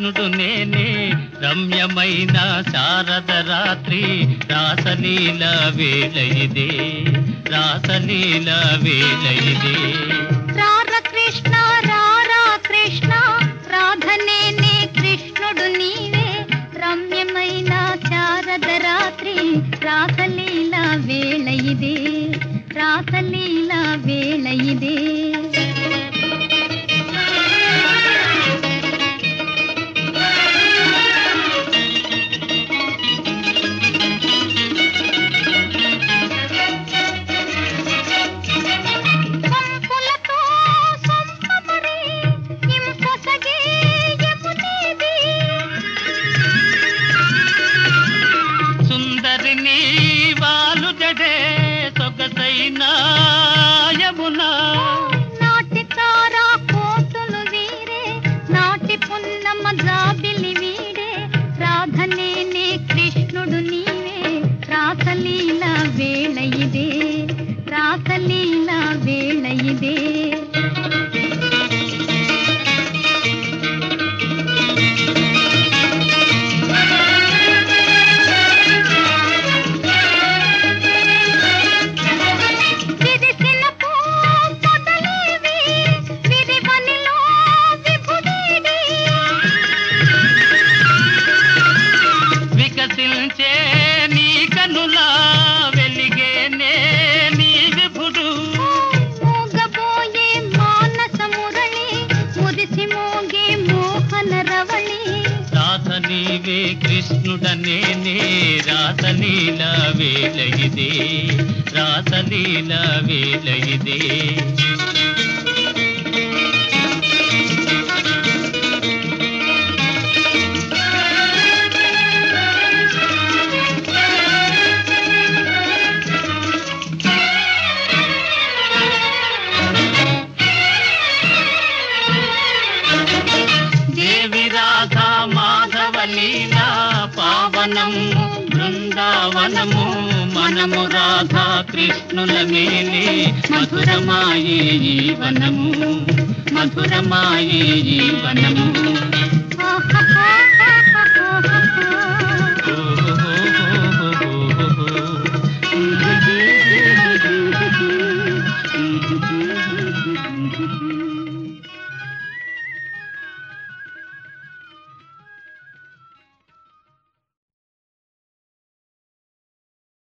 కృష్ణుడు నేనే. రమ్యమైన శారద రాత్రి రాసలీల వేళ రాసలీల వేళ నీ వాళ్ళు జడే సొగసైనా నీవే కృష్ణుడనే నే రాసలీల వేలయిదే రాసలీల వేలయిదే వనము బృందావనము మనము రాధా కృష్ణుల మేలే. మధురమాయే జీవనము మధురమాయే జీవనము.